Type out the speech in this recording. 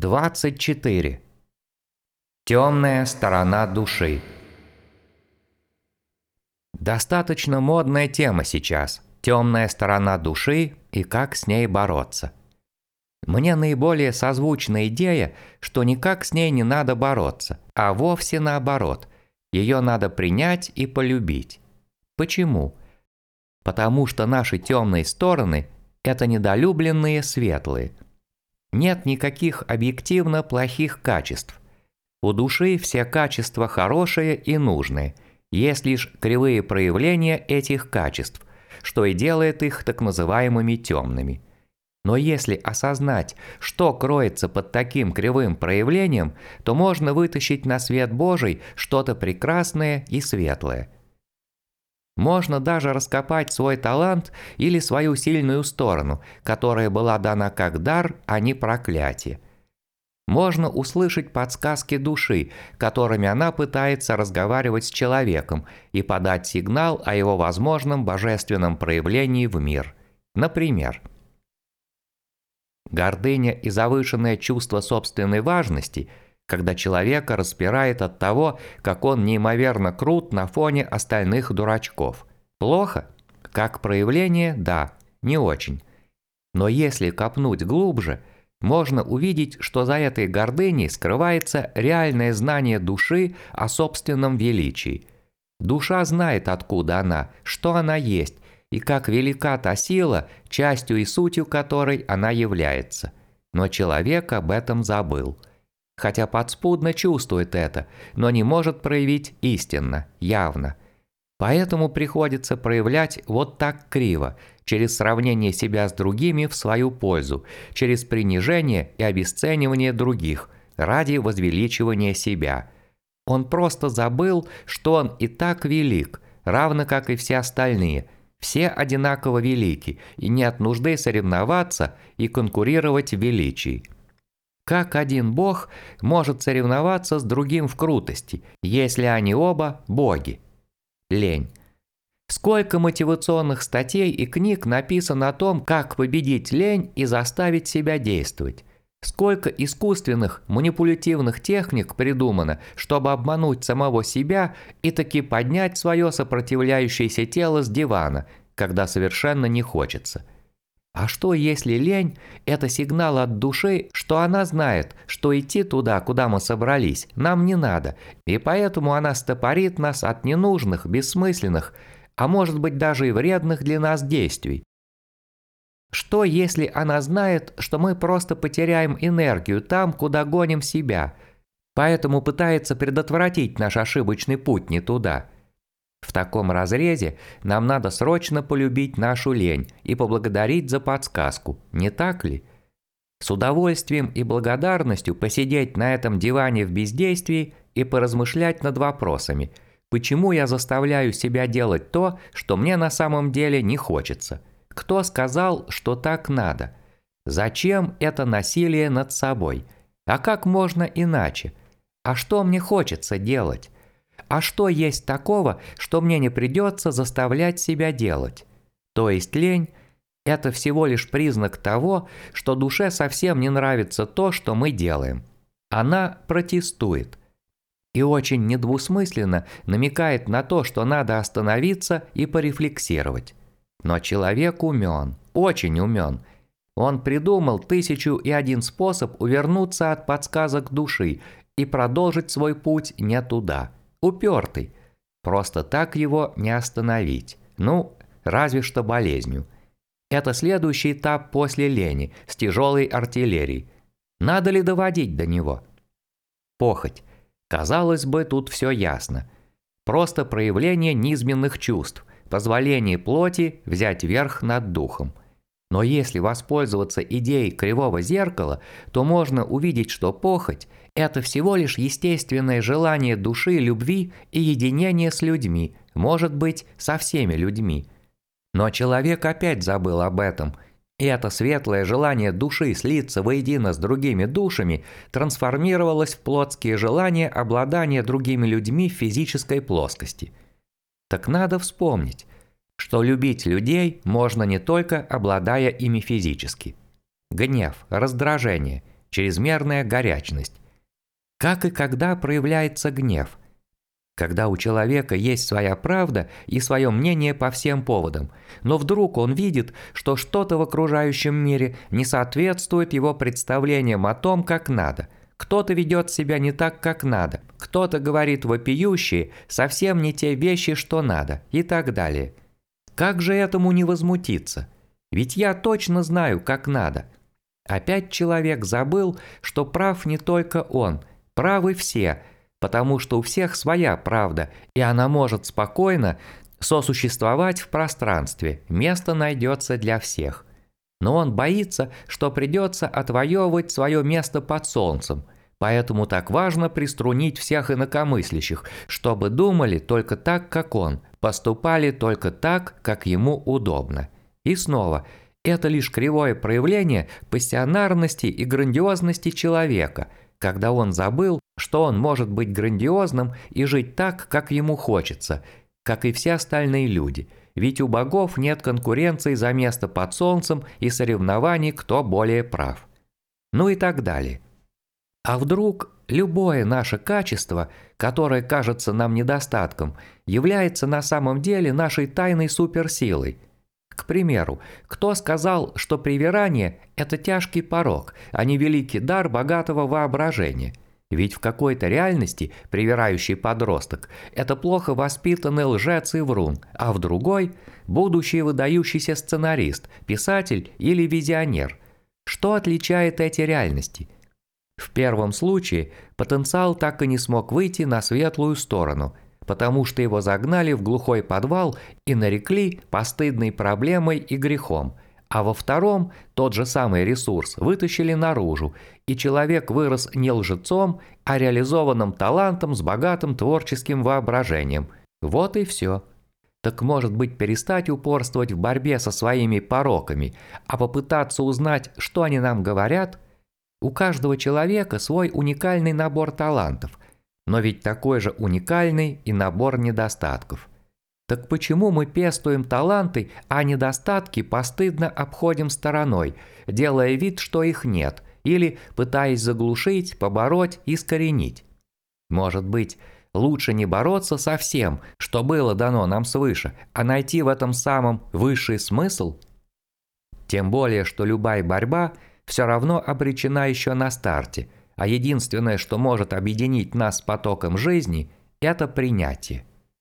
24. Темная сторона души. Достаточно модная тема сейчас. Темная сторона души и как с ней бороться. Мне наиболее созвучна идея, что никак с ней не надо бороться, а вовсе наоборот. Ее надо принять и полюбить. Почему? Потому что наши темные стороны – это недолюбленные светлые – нет никаких объективно плохих качеств. У души все качества хорошие и нужные, есть лишь кривые проявления этих качеств, что и делает их так называемыми темными. Но если осознать, что кроется под таким кривым проявлением, то можно вытащить на свет Божий что-то прекрасное и светлое – можно даже раскопать свой талант или свою сильную сторону, которая была дана как дар, а не проклятие. Можно услышать подсказки души, которыми она пытается разговаривать с человеком и подать сигнал о его возможном божественном проявлении в мир. Например, гордыня и завышенное чувство собственной важности – когда человека распирает от того, как он неимоверно крут на фоне остальных дурачков. Плохо? Как проявление, да, не очень. Но если копнуть глубже, можно увидеть, что за этой гордыней скрывается реальное знание души о собственном величии. Душа знает, откуда она, что она есть, и как велика та сила, частью и сутью которой она является. Но человек об этом забыл – хотя подспудно чувствует это, но не может проявить истинно, явно. Поэтому приходится проявлять вот так криво, через сравнение себя с другими в свою пользу, через принижение и обесценивание других, ради возвеличивания себя. Он просто забыл, что он и так велик, равно как и все остальные – все одинаково велики, и нет нужды соревноваться и конкурировать в величии. Как один бог может соревноваться с другим в крутости, если они оба боги? Лень. Сколько мотивационных статей и книг написано о том, как победить лень и заставить себя действовать. Сколько искусственных манипулятивных техник придумано, чтобы обмануть самого себя и таки поднять свое сопротивляющееся тело с дивана, когда совершенно не хочется – а что если лень – это сигнал от души, что она знает, что идти туда, куда мы собрались, нам не надо, и поэтому она стопорит нас от ненужных, бессмысленных, а может быть даже и вредных для нас действий? Что если она знает, что мы просто потеряем энергию там, куда гоним себя, поэтому пытается предотвратить наш ошибочный путь не туда – в таком разрезе нам надо срочно полюбить нашу лень и поблагодарить за подсказку, не так ли? С удовольствием и благодарностью посидеть на этом диване в бездействии и поразмышлять над вопросами, почему я заставляю себя делать то, что мне на самом деле не хочется. Кто сказал, что так надо? Зачем это насилие над собой? А как можно иначе? А что мне хочется делать? А что есть такого, что мне не придется заставлять себя делать? То есть лень – это всего лишь признак того, что душе совсем не нравится то, что мы делаем. Она протестует. И очень недвусмысленно намекает на то, что надо остановиться и порефлексировать. Но человек умен, очень умен. Он придумал тысячу и один способ увернуться от подсказок души и продолжить свой путь не туда – Упертый. Просто так его не остановить. Ну, разве что болезнью. Это следующий этап после лени с тяжелой артиллерией. Надо ли доводить до него? Похоть. Казалось бы, тут все ясно. Просто проявление низменных чувств, позволение плоти взять верх над духом. Но если воспользоваться идеей кривого зеркала, то можно увидеть, что похоть – это всего лишь естественное желание души любви и единения с людьми, может быть, со всеми людьми. Но человек опять забыл об этом, и это светлое желание души слиться воедино с другими душами трансформировалось в плотские желания обладания другими людьми в физической плоскости. Так надо вспомнить, что любить людей можно не только обладая ими физически. Гнев, раздражение – чрезмерная горячность. Как и когда проявляется гнев? Когда у человека есть своя правда и свое мнение по всем поводам, но вдруг он видит, что что-то в окружающем мире не соответствует его представлениям о том, как надо. Кто-то ведет себя не так, как надо, кто-то говорит вопиющие, совсем не те вещи, что надо, и так далее. Как же этому не возмутиться? Ведь я точно знаю, как надо. Опять человек забыл, что прав не только он, правы все, потому что у всех своя правда, и она может спокойно сосуществовать в пространстве, место найдется для всех. Но он боится, что придется отвоевывать свое место под солнцем, поэтому так важно приструнить всех инакомыслящих, чтобы думали только так, как он, поступали только так, как ему удобно. И снова, это лишь кривое проявление пассионарности и грандиозности человека, когда он забыл, что он может быть грандиозным и жить так, как ему хочется, как и все остальные люди, ведь у богов нет конкуренции за место под солнцем и соревнований, кто более прав. Ну и так далее. А вдруг любое наше качество, которое кажется нам недостатком, является на самом деле нашей тайной суперсилой – к примеру, кто сказал, что привирание – это тяжкий порог, а не великий дар богатого воображения – ведь в какой-то реальности привирающий подросток – это плохо воспитанный лжец и врун, а в другой – будущий выдающийся сценарист, писатель или визионер. Что отличает эти реальности? В первом случае потенциал так и не смог выйти на светлую сторону, потому что его загнали в глухой подвал и нарекли постыдной проблемой и грехом – а во втором тот же самый ресурс вытащили наружу, и человек вырос не лжецом, а реализованным талантом с богатым творческим воображением. Вот и все. Так может быть перестать упорствовать в борьбе со своими пороками, а попытаться узнать, что они нам говорят? У каждого человека свой уникальный набор талантов, но ведь такой же уникальный и набор недостатков. Так почему мы пестуем таланты, а недостатки постыдно обходим стороной, делая вид, что их нет, или пытаясь заглушить, побороть, искоренить? Может быть, лучше не бороться со всем, что было дано нам свыше, а найти в этом самом высший смысл? Тем более, что любая борьба все равно обречена еще на старте, а единственное, что может объединить нас с потоком жизни – это принятие.